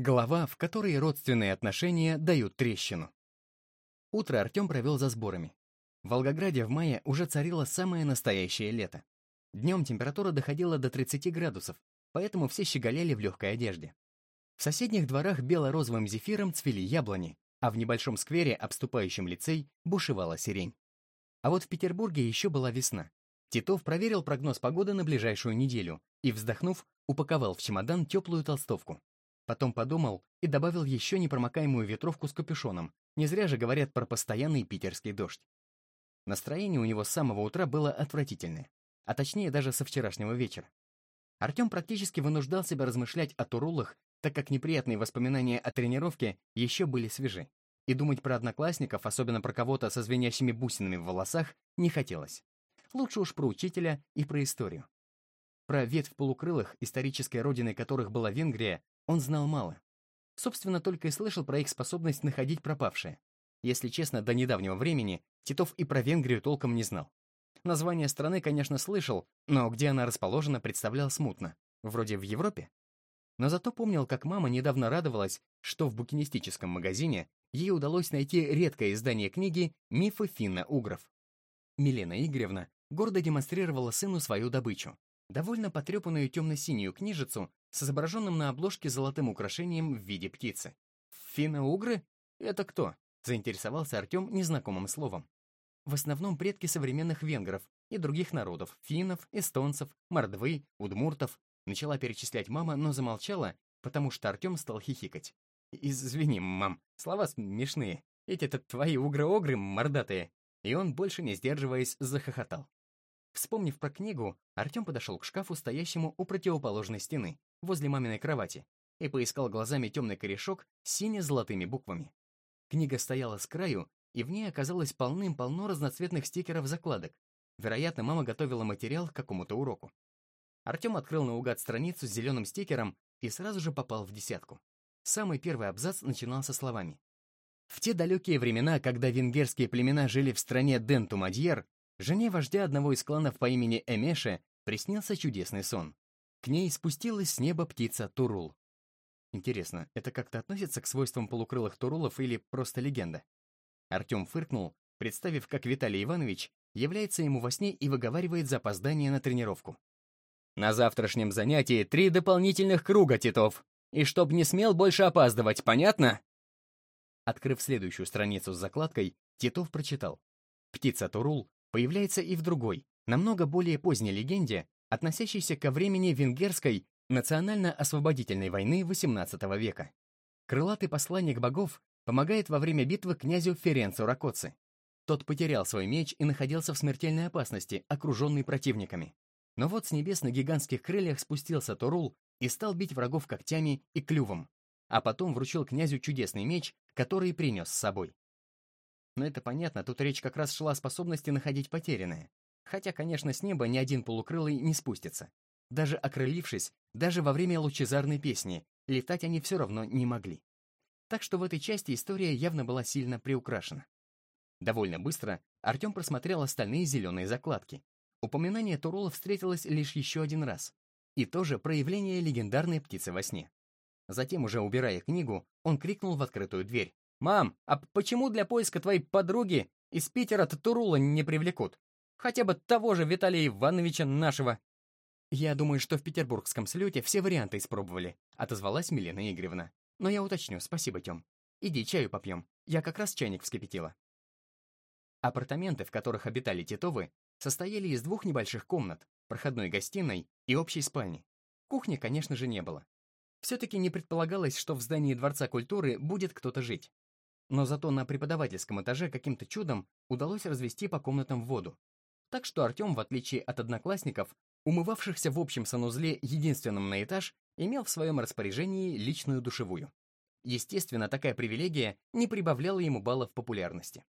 Глава, в которой родственные отношения дают трещину. Утро Артем провел за сборами. В Волгограде в мае уже царило самое настоящее лето. Днем температура доходила до 30 градусов, поэтому все щеголяли в легкой одежде. В соседних дворах бело-розовым зефиром цвели яблони, а в небольшом сквере, обступающем лицей, бушевала сирень. А вот в Петербурге еще была весна. Титов проверил прогноз погоды на ближайшую неделю и, вздохнув, упаковал в чемодан теплую толстовку. Потом подумал и добавил еще непромокаемую ветровку с капюшоном. Не зря же говорят про постоянный питерский дождь. Настроение у него с самого утра было отвратительное, а точнее даже со вчерашнего вечера. Артем практически вынуждал себя размышлять о турулах, так как неприятные воспоминания о тренировке еще были свежи. И думать про одноклассников, особенно про кого-то со звенящими бусинами в волосах, не хотелось. Лучше уж про учителя и про историю. Про ветвь полукрылых, исторической родиной которых была Венгрия, он знал мало. Собственно, только и слышал про их способность находить пропавшее. Если честно, до недавнего времени Титов и про Венгрию толком не знал. Название страны, конечно, слышал, но где она расположена, представлял смутно. Вроде в Европе. Но зато помнил, как мама недавно радовалась, что в букинистическом магазине ей удалось найти редкое издание книги «Мифы финно-угров». Милена Игоревна гордо демонстрировала сыну свою добычу. Довольно потрепанную темно-синюю книжицу с изображенным на обложке золотым украшением в виде птицы. «Финно-угры? Это кто?» — заинтересовался Артем незнакомым словом. В основном предки современных венгров и других народов — финнов, эстонцев, мордвы, удмуртов. Начала перечислять мама, но замолчала, потому что Артем стал хихикать. «Извини, мам, слова смешные. Эти-то твои угры-огры мордатые». И он, больше не сдерживаясь, захохотал. Вспомнив про книгу, Артем подошел к шкафу, стоящему у противоположной стены, возле маминой кровати, и поискал глазами темный корешок с сине-золотыми буквами. Книга стояла с краю, и в ней оказалось полным-полно разноцветных стикеров-закладок. Вероятно, мама готовила материал к какому-то уроку. Артем открыл наугад страницу с зеленым стикером и сразу же попал в десятку. Самый первый абзац начинался словами. В те далекие времена, когда венгерские племена жили в стране Денту-Мадьер, жене вождя одного из кланов по имени Эмеше приснился чудесный сон. К ней спустилась с неба птица Турул. Интересно, это как-то относится к свойствам полукрылых турулов или просто легенда? Артем фыркнул, представив, как Виталий Иванович является ему во сне и выговаривает запоздание на тренировку. «На завтрашнем занятии три дополнительных круга, Титов, и чтоб не смел больше опаздывать, понятно?» Открыв следующую страницу с закладкой, Титов прочитал. Птица Турул появляется и в другой, намного более поздней легенде, относящейся ко времени венгерской национально-освободительной войны XVIII века. Крылатый посланник богов помогает во время битвы князю Ференцу Ракоци. Тот потерял свой меч и находился в смертельной опасности, окруженный противниками. Но вот с небес на гигантских крыльях спустился Торул и стал бить врагов когтями и клювом, а потом вручил князю чудесный меч, который принес с собой. Но это понятно, тут речь как раз шла о способности находить потерянное. Хотя, конечно, с неба ни один полукрылый не спустится. Даже окрылившись, даже во время лучезарной песни, летать они все равно не могли. Так что в этой части история явно была сильно приукрашена. Довольно быстро Артем просмотрел остальные зеленые закладки. Упоминание Турула встретилось лишь еще один раз. И тоже проявление легендарной птицы во сне. Затем, уже убирая книгу, он крикнул в открытую дверь. «Мам, а почему для поиска твоей подруги из Питера Турула не привлекут? Хотя бы того же Виталия Ивановича нашего. Я думаю, что в петербургском слете все варианты испробовали, отозвалась Милена Игоревна. Но я уточню, спасибо, Тём. Иди, чаю попьем. Я как раз чайник вскипятила. Апартаменты, в которых обитали Титовы, состояли из двух небольших комнат, проходной гостиной и общей спальни. Кухни, конечно же, не было. Все-таки не предполагалось, что в здании Дворца культуры будет кто-то жить. Но зато на преподавательском этаже каким-то чудом удалось развести по комнатам воду, так что Артем, в отличие от одноклассников, умывавшихся в общем санузле единственным на этаж, имел в своем распоряжении личную душевую. Естественно, такая привилегия не прибавляла ему баллов популярности.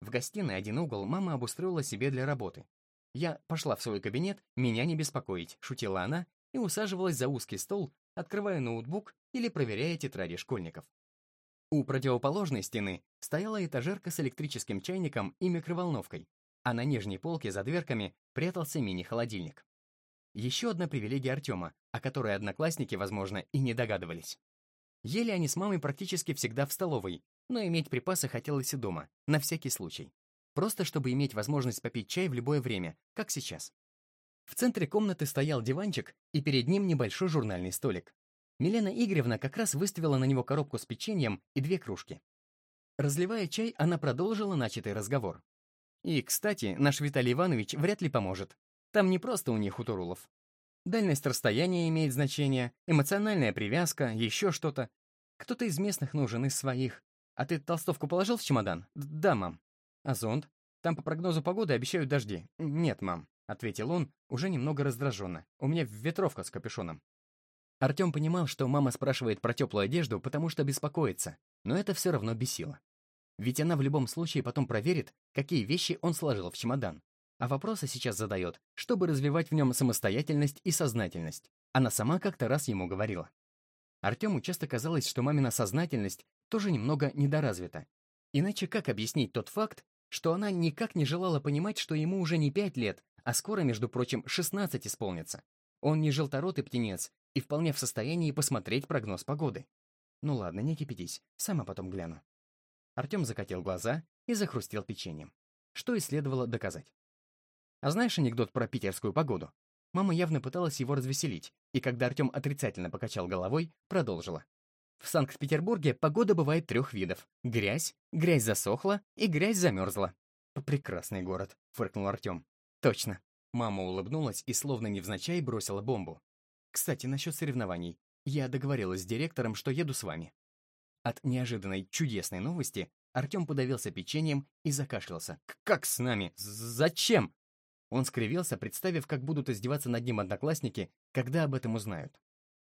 В гостиной один угол мама обустроила себе для работы. Я пошла в свой кабинет, меня не беспокоить, шутила она и усаживалась за узкий стол, открывая ноутбук или проверяя тетради школьников. У противоположной стены стояла этажерка с электрическим чайником и микроволновкой, а на нижней полке за дверками прятался мини-холодильник. Еще одна привилегия Артема, о которой одноклассники, возможно, и не догадывались. Ели они с мамой практически всегда в столовой, но иметь припасы хотелось и дома, на всякий случай. Просто чтобы иметь возможность попить чай в любое время, как сейчас. В центре комнаты стоял диванчик, и перед ним небольшой журнальный столик. Милена Игоревна как раз выставила на него коробку с печеньем и две кружки. Разливая чай, она продолжила начатый разговор. И, кстати, наш Виталий Иванович вряд ли поможет. Там не просто у них у Турулов. Дальность расстояния имеет значение, эмоциональная привязка, еще что-то. Кто-то из местных нужен, из своих. А ты толстовку положил в чемодан? Да, мам. А зонт? Там по прогнозу погоды обещают дожди. Нет, мам, ответил он, уже немного раздраженно. У меня ветровка с капюшоном. Артем понимал, что мама спрашивает про теплую одежду, потому что беспокоится, но это все равно бесило. Ведь она в любом случае потом проверит, какие вещи он сложил в чемодан. А вопросы сейчас задает, чтобы развивать в нем самостоятельность и сознательность. Она сама как-то раз ему говорила. Артему часто казалось, что мамина сознательность тоже немного недоразвита. Иначе как объяснить тот факт, что она никак не желала понимать, что ему уже не пять лет, а скоро, между прочим, 16 исполнится. Он не желторотый птенец и вполне в состоянии посмотреть прогноз погоды. Ну ладно, не кипятись, сама потом гляну. Артем закатил глаза и захрустел печеньем. Что и следовало доказать. А знаешь анекдот про питерскую погоду? Мама явно пыталась его развеселить, и когда Артем отрицательно покачал головой, продолжила. В Санкт-Петербурге погода бывает трех видов. Грязь, грязь засохла и грязь замерзла. «Прекрасный город», — фыркнул Артем. «Точно». Мама улыбнулась и словно невзначай бросила бомбу. «Кстати, насчет соревнований. Я договорилась с директором, что еду с вами». От неожиданной чудесной новости Артем подавился печеньем и закашлялся. «Как с нами? Зачем?» Он скривился, представив, как будут издеваться над ним одноклассники, когда об этом узнают.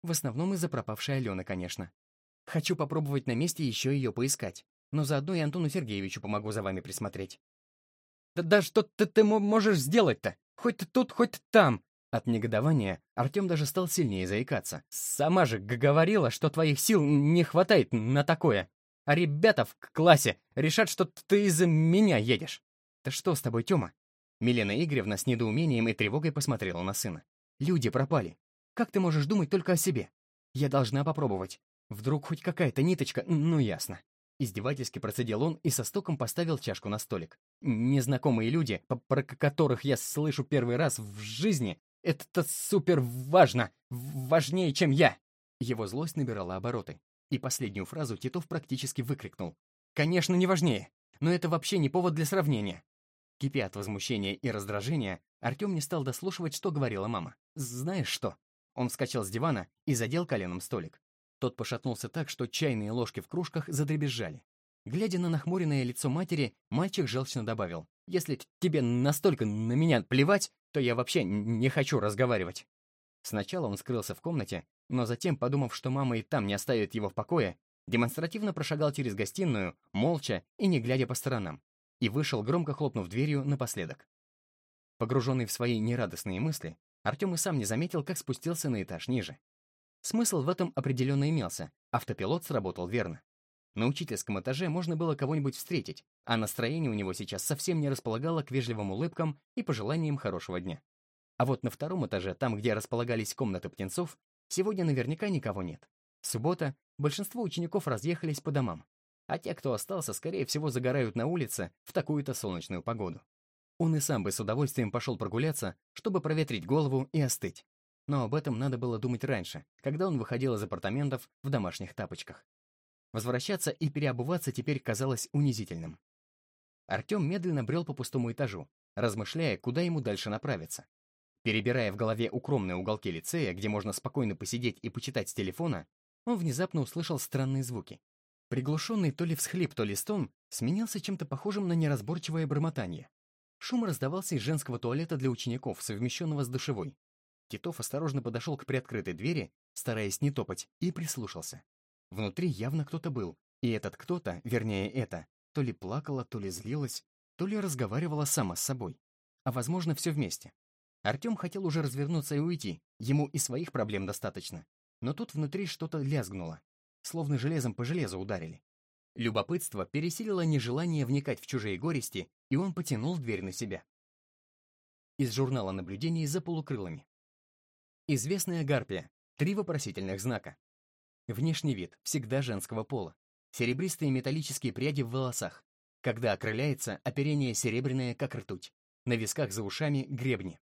В основном из-за пропавшей Алены, конечно. Хочу попробовать на месте еще ее поискать, но заодно и Антону Сергеевичу помогу за вами присмотреть. «Да, да что ты, ты можешь сделать-то? Хоть тут, хоть там!» От негодования Артем даже стал сильнее заикаться. «Сама же говорила, что твоих сил не хватает на такое. А ребята в классе решат, что ты из-за меня едешь. Да что с тобой, Тёма? Милена Игоревна с недоумением и тревогой посмотрела на сына. «Люди пропали. Как ты можешь думать только о себе? Я должна попробовать. Вдруг хоть какая-то ниточка, ну ясно». Издевательски процедил он и со стуком поставил чашку на столик. «Незнакомые люди, про которых я слышу первый раз в жизни, это супер важно, важнее, чем я!» Его злость набирала обороты. И последнюю фразу Титов практически выкрикнул. «Конечно, не важнее, но это вообще не повод для сравнения. Кипя от возмущения и раздражения, Артем не стал дослушивать, что говорила мама. «Знаешь что?» Он вскочил с дивана и задел коленом столик. Тот пошатнулся так, что чайные ложки в кружках задребезжали. Глядя на нахмуренное лицо матери, мальчик желчно добавил. «Если тебе настолько на меня плевать, то я вообще не хочу разговаривать». Сначала он скрылся в комнате, но затем, подумав, что мама и там не оставит его в покое, демонстративно прошагал через гостиную, молча и не глядя по сторонам и вышел, громко хлопнув дверью напоследок. Погруженный в свои нерадостные мысли, Артем и сам не заметил, как спустился на этаж ниже. Смысл в этом определенно имелся, автопилот сработал верно. На учительском этаже можно было кого-нибудь встретить, а настроение у него сейчас совсем не располагало к вежливым улыбкам и пожеланиям хорошего дня. А вот на втором этаже, там, где располагались комнаты птенцов, сегодня наверняка никого нет. Суббота, большинство учеников разъехались по домам а те, кто остался, скорее всего, загорают на улице в такую-то солнечную погоду. Он и сам бы с удовольствием пошел прогуляться, чтобы проветрить голову и остыть. Но об этом надо было думать раньше, когда он выходил из апартаментов в домашних тапочках. Возвращаться и переобуваться теперь казалось унизительным. Артем медленно брел по пустому этажу, размышляя, куда ему дальше направиться. Перебирая в голове укромные уголки лицея, где можно спокойно посидеть и почитать с телефона, он внезапно услышал странные звуки. Приглушенный то ли всхлип, то ли стон сменился чем-то похожим на неразборчивое бормотание. Шум раздавался из женского туалета для учеников, совмещенного с душевой. Титов осторожно подошел к приоткрытой двери, стараясь не топать, и прислушался. Внутри явно кто-то был, и этот кто-то, вернее это, то ли плакала, то ли злилась, то ли разговаривала сама с собой. А возможно, все вместе. Артем хотел уже развернуться и уйти, ему и своих проблем достаточно. Но тут внутри что-то лязгнуло, словно железом по железу ударили. Любопытство пересилило нежелание вникать в чужие горести, и он потянул дверь на себя. Из журнала наблюдений за полукрылыми. Известная гарпия. Три вопросительных знака. Внешний вид всегда женского пола. Серебристые металлические пряди в волосах. Когда окрыляется, оперение серебряное, как ртуть. На висках за ушами гребни.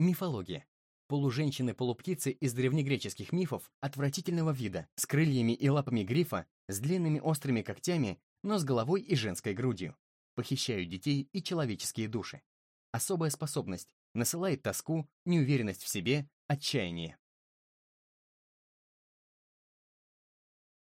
Мифология. Полуженщины-полуптицы из древнегреческих мифов отвратительного вида, с крыльями и лапами грифа, с длинными острыми когтями, но с головой и женской грудью. Похищают детей и человеческие души. Особая способность. Насылает тоску, неуверенность в себе, отчаяние.